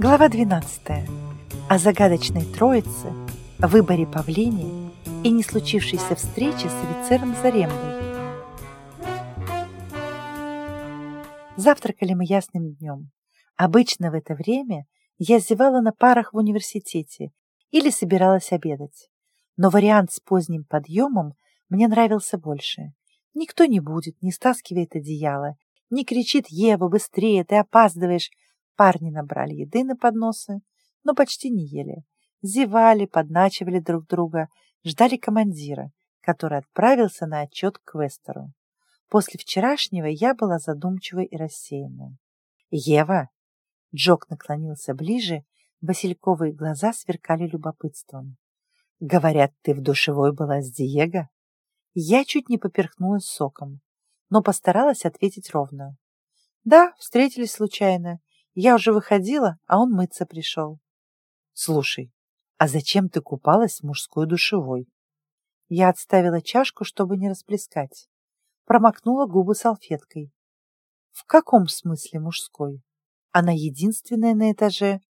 Глава 12. О загадочной троице, выборе павлини и не случившейся встрече с офицером Зарембой. Завтракали мы ясным днем. Обычно в это время я зевала на парах в университете или собиралась обедать. Но вариант с поздним подъемом мне нравился больше. Никто не будет, не стаскивает одеяло, не кричит «Ева, быстрее, ты опаздываешь!» Парни набрали еды на подносы, но почти не ели. Зевали, подначивали друг друга, ждали командира, который отправился на отчет к Вестеру. После вчерашнего я была задумчивой и рассеянной. «Ева!» Джок наклонился ближе, васильковые глаза сверкали любопытством. «Говорят, ты в душевой была с Диего?» Я чуть не поперхнулась соком, но постаралась ответить ровно. «Да, встретились случайно. Я уже выходила, а он мыться пришел. Слушай, а зачем ты купалась в мужской душевой? Я отставила чашку, чтобы не расплескать. Промокнула губы салфеткой. В каком смысле мужской? Она единственная на этаже.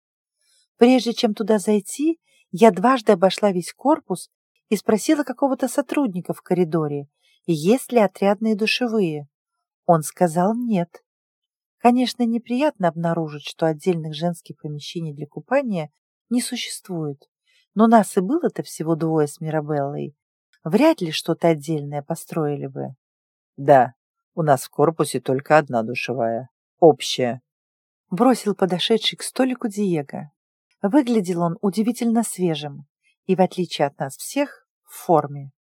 Прежде чем туда зайти, я дважды обошла весь корпус и спросила какого-то сотрудника в коридоре, есть ли отрядные душевые. Он сказал нет. Конечно, неприятно обнаружить, что отдельных женских помещений для купания не существует. Но нас и было-то всего двое с Мирабеллой. Вряд ли что-то отдельное построили бы. Да, у нас в корпусе только одна душевая. Общая. Бросил подошедший к столику Диего. Выглядел он удивительно свежим и, в отличие от нас всех, в форме.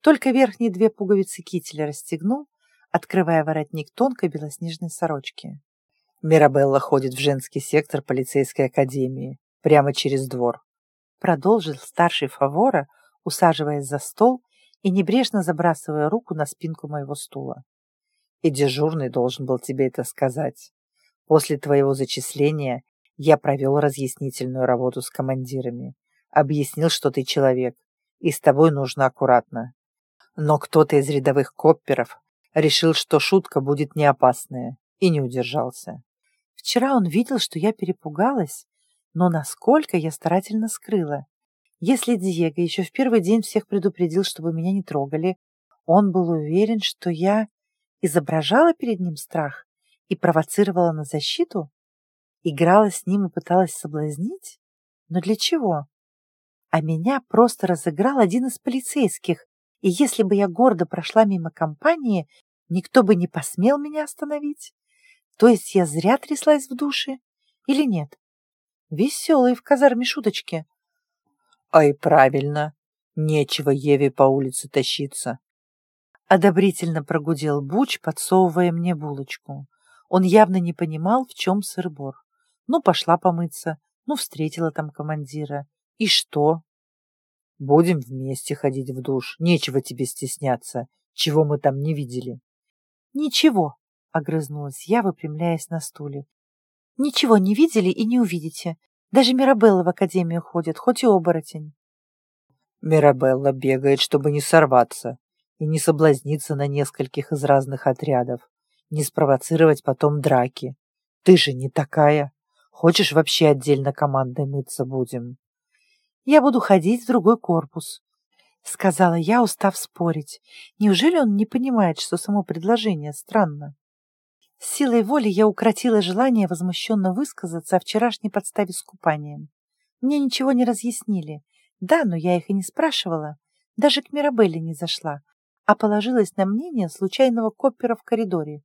Только верхние две пуговицы кителя расстегнул, открывая воротник тонкой белоснежной сорочки. Мирабелла ходит в женский сектор полицейской академии, прямо через двор. Продолжил старший Фавора, усаживаясь за стол и небрежно забрасывая руку на спинку моего стула. И дежурный должен был тебе это сказать. После твоего зачисления я провел разъяснительную работу с командирами. Объяснил, что ты человек, и с тобой нужно аккуратно. Но кто-то из рядовых копперов решил, что шутка будет не опасная, и не удержался. Вчера он видел, что я перепугалась, но насколько я старательно скрыла. Если Диего еще в первый день всех предупредил, чтобы меня не трогали, он был уверен, что я изображала перед ним страх и провоцировала на защиту, играла с ним и пыталась соблазнить? Но для чего? А меня просто разыграл один из полицейских, и если бы я гордо прошла мимо компании, никто бы не посмел меня остановить. То есть я зря тряслась в душе или нет? Веселые в казарме шуточки. А и правильно. Нечего Еве по улице тащиться. Одобрительно прогудел Буч, подсовывая мне булочку. Он явно не понимал, в чем сыр-бор. Ну, пошла помыться, ну, встретила там командира. И что? Будем вместе ходить в душ. Нечего тебе стесняться. Чего мы там не видели? Ничего, огрызнулась я, выпрямляясь на стуле. Ничего не видели и не увидите. Даже Мирабелла в академию ходит, хоть и оборотень. Мирабелла бегает, чтобы не сорваться и не соблазниться на нескольких из разных отрядов, не спровоцировать потом драки. Ты же не такая. Хочешь, вообще отдельно командой мыться будем? Я буду ходить в другой корпус, сказала я, устав спорить. Неужели он не понимает, что само предложение странно? С силой воли я укротила желание возмущенно высказаться о вчерашней подставе с купанием. Мне ничего не разъяснили. Да, но я их и не спрашивала. Даже к Мирабелле не зашла, а положилась на мнение случайного коппера в коридоре.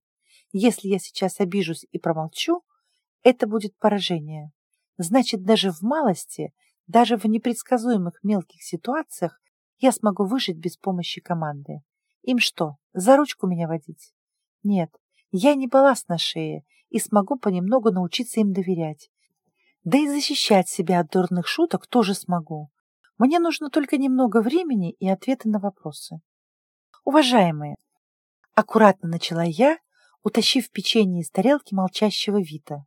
Если я сейчас обижусь и промолчу, это будет поражение. Значит, даже в малости даже в непредсказуемых мелких ситуациях я смогу выжить без помощи команды. Им что, за ручку меня водить? Нет, я не балласт на шее и смогу понемногу научиться им доверять. Да и защищать себя от дурных шуток тоже смогу. Мне нужно только немного времени и ответы на вопросы. Уважаемые, аккуратно начала я, утащив печенье из тарелки молчащего Вита.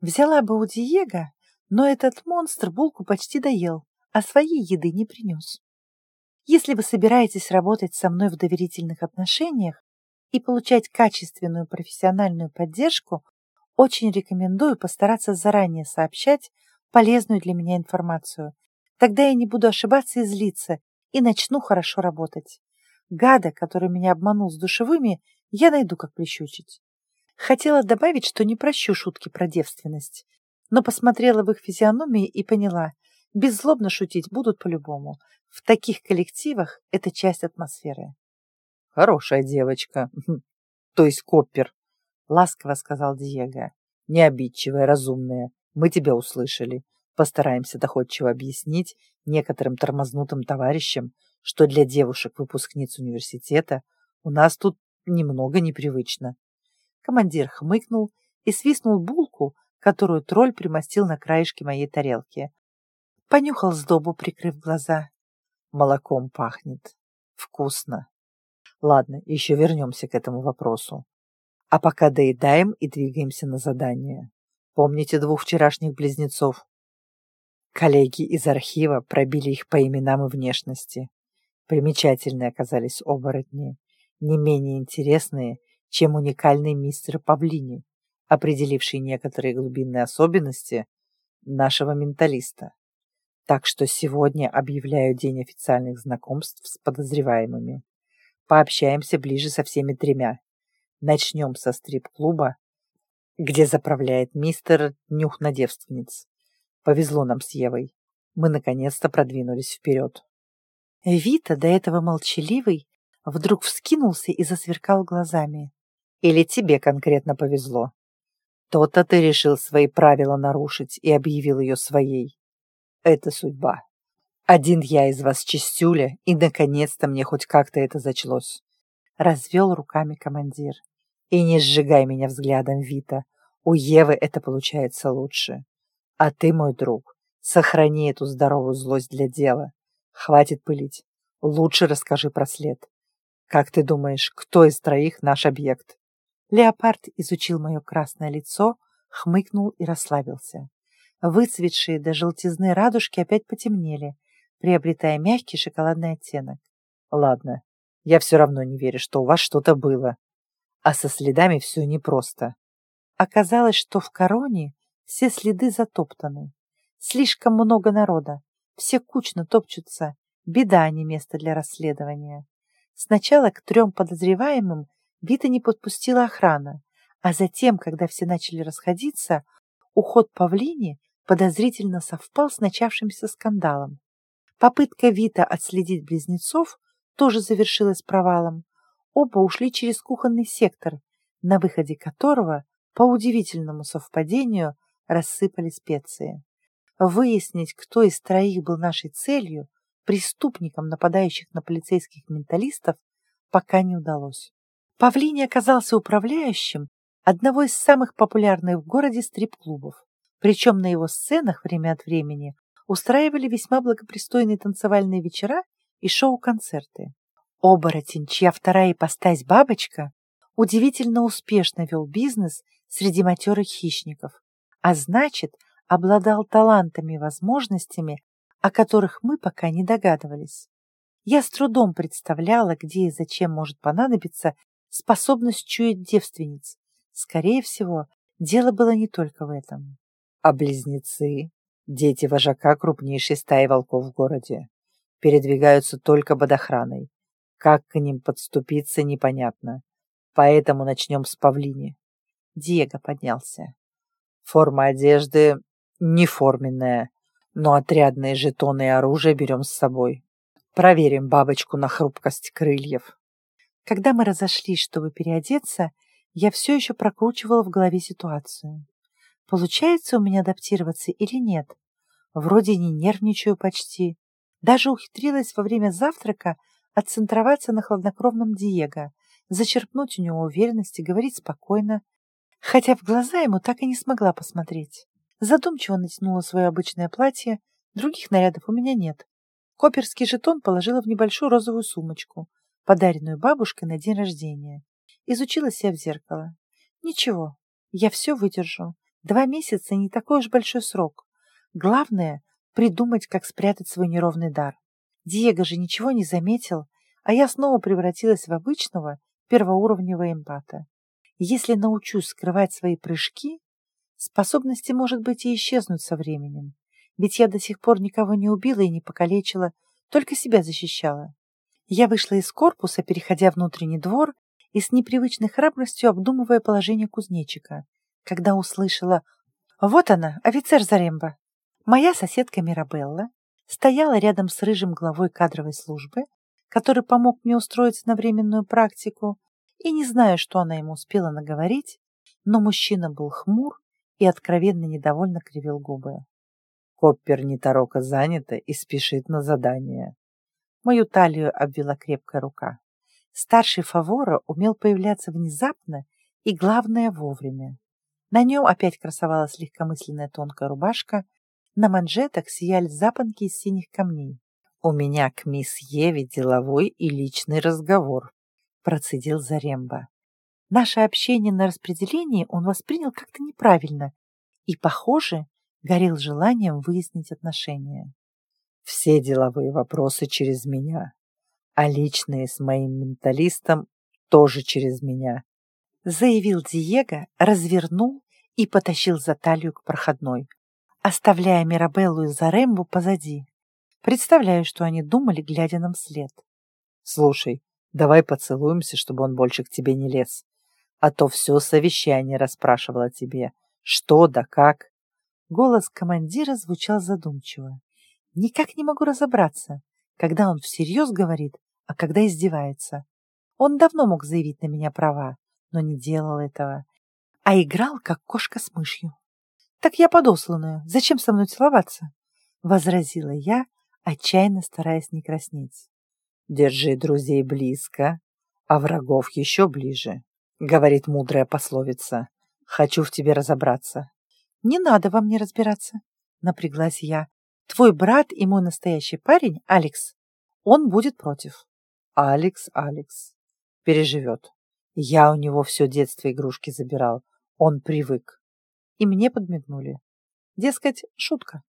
Взяла бы у Диего но этот монстр булку почти доел, а своей еды не принес. Если вы собираетесь работать со мной в доверительных отношениях и получать качественную профессиональную поддержку, Очень рекомендую постараться заранее сообщать полезную для меня информацию. Тогда я не буду ошибаться и злиться, и начну хорошо работать. Гада, который меня обманул с душевыми, я найду, как прищучить. Хотела добавить, что не прощу шутки про девственность, но посмотрела в их физиономии и поняла, беззлобно шутить будут по-любому. В таких коллективах это часть атмосферы. Хорошая девочка, то есть Коппер, ласково сказал Диего. Не обидчивая, разумная. Мы тебя услышали. Постараемся доходчиво объяснить некоторым тормознутым товарищам, что для девушек-выпускниц университета у нас тут немного непривычно. Командир хмыкнул и свистнул булку, которую тролль примостил на краешке моей тарелки. Понюхал сдобу, прикрыв глаза. Молоком пахнет. Вкусно. Ладно, еще вернемся к этому вопросу. А пока доедаем и двигаемся на задание. Помните двух вчерашних близнецов? Коллеги из архива пробили их по именам и внешности. Примечательные оказались оборотни, не менее интересные, чем уникальный мистер Павлини, определивший некоторые глубинные особенности нашего менталиста. Так что сегодня объявляю день официальных знакомств с подозреваемыми. Пообщаемся ближе со всеми тремя. Начнем со стрип-клуба, где заправляет мистер Нюх на девственниц. Повезло нам с Евой. Мы наконец-то продвинулись вперед. Вита, до этого молчаливый, вдруг вскинулся и засверкал глазами. Или тебе конкретно повезло? То-то ты решил свои правила нарушить и объявил ее своей. Это судьба. Один я из вас чистюля, и наконец-то мне хоть как-то это зачлось. Развел руками командир. И не сжигай меня взглядом, Вита. У Евы это получается лучше. А ты, мой друг, сохрани эту здоровую злость для дела. Хватит пылить. Лучше расскажи про след. Как ты думаешь, кто из троих наш объект? Леопард изучил мое красное лицо, хмыкнул и расслабился. Выцветшие до желтизны радужки опять потемнели, приобретая мягкий шоколадный оттенок. Ладно, я все равно не верю, что у вас что-то было. А со следами все непросто. Оказалось, что в короне все следы затоптаны. Слишком много народа. Все кучно топчутся. Беда, а не место для расследования. Сначала к трем подозреваемым Бита не подпустила охрана, а затем, когда все начали расходиться, уход павлини подозрительно совпал с начавшимся скандалом. Попытка Вита отследить близнецов тоже завершилась провалом. Оба ушли через кухонный сектор, на выходе которого, по удивительному совпадению, рассыпали специи. Выяснить, кто из троих был нашей целью, преступником, нападающих на полицейских менталистов, пока не удалось. Павлини оказался управляющим одного из самых популярных в городе стрип-клубов. Причем на его сценах время от времени устраивали весьма благопристойные танцевальные вечера и шоу-концерты. Оборотень, чья вторая ипостась бабочка, удивительно успешно вел бизнес среди матерых хищников, а значит, обладал талантами и возможностями, о которых мы пока не догадывались. Я с трудом представляла, где и зачем может понадобиться способность чуять девственниц. Скорее всего, дело было не только в этом. А близнецы, дети вожака крупнейшей стаи волков в городе, передвигаются только под охраной. Как к ним подступиться, непонятно. Поэтому начнем с павлини. Диего поднялся. Форма одежды неформенная, но отрядные жетоны и оружие берем с собой. Проверим бабочку на хрупкость крыльев. Когда мы разошлись, чтобы переодеться, я все еще прокручивала в голове ситуацию. Получается у меня адаптироваться или нет? Вроде не нервничаю почти. Даже ухитрилась во время завтрака отцентроваться на хладнокровном Диего, зачерпнуть у него уверенности, говорить спокойно, хотя в глаза ему так и не смогла посмотреть. Задумчиво натянула свое обычное платье, других нарядов у меня нет. Коперский жетон положила в небольшую розовую сумочку, подаренную бабушкой на день рождения. Изучила себя в зеркало. Ничего, я все выдержу. Два месяца не такой уж большой срок. Главное — придумать, как спрятать свой неровный дар. Диего же ничего не заметил, а я снова превратилась в обычного первоуровневого эмпата. Если научусь скрывать свои прыжки, Способности, может быть, и исчезнут со временем. Ведь я до сих пор никого не убила и не покалечила, только себя защищала. Я вышла из корпуса, переходя внутренний двор и с непривычной храбростью обдумывая положение кузнечика, когда услышала «Вот она, офицер Заремба!» Моя соседка Мирабелла стояла рядом с рыжим главой кадровой службы, который помог мне устроиться на временную практику, и не знаю, что она ему успела наговорить, но мужчина был хмур и откровенно недовольно кривил губы. Коппер нетороко занята и спешит на задание. Мою талию обвела крепкая рука. Старший Фавора умел появляться внезапно и, главное, вовремя. На нем опять красовалась легкомысленная тонкая рубашка, на манжетах сияли запонки из синих камней. «У меня к мисс Еве деловой и личный разговор», – процедил Заремба. Наше общение на распределении он воспринял как-то неправильно и, похоже, горел желанием выяснить отношения. «Все деловые вопросы через меня, а личные с моим менталистом тоже через меня», заявил Диего, развернул и потащил за талию к проходной оставляя Мирабеллу и Зарембу позади. Представляю, что они думали, глядя нам вслед. «Слушай, давай поцелуемся, чтобы он больше к тебе не лез. А то все совещание расспрашивало тебе. Что да как?» Голос командира звучал задумчиво. Никак не могу разобраться, когда он всерьез говорит, а когда издевается. Он давно мог заявить на меня права, но не делал этого, а играл, как кошка с мышью. «Так я подосланная. Зачем со мной целоваться?» — возразила я, отчаянно стараясь не краснеть. «Держи друзей близко, а врагов еще ближе», — говорит мудрая пословица. «Хочу в тебе разобраться». «Не надо во мне разбираться», — напряглась я. «Твой брат и мой настоящий парень, Алекс, он будет против». «Алекс, Алекс, переживет. Я у него все детство игрушки забирал. Он привык и мне подмигнули. Дескать, шутка.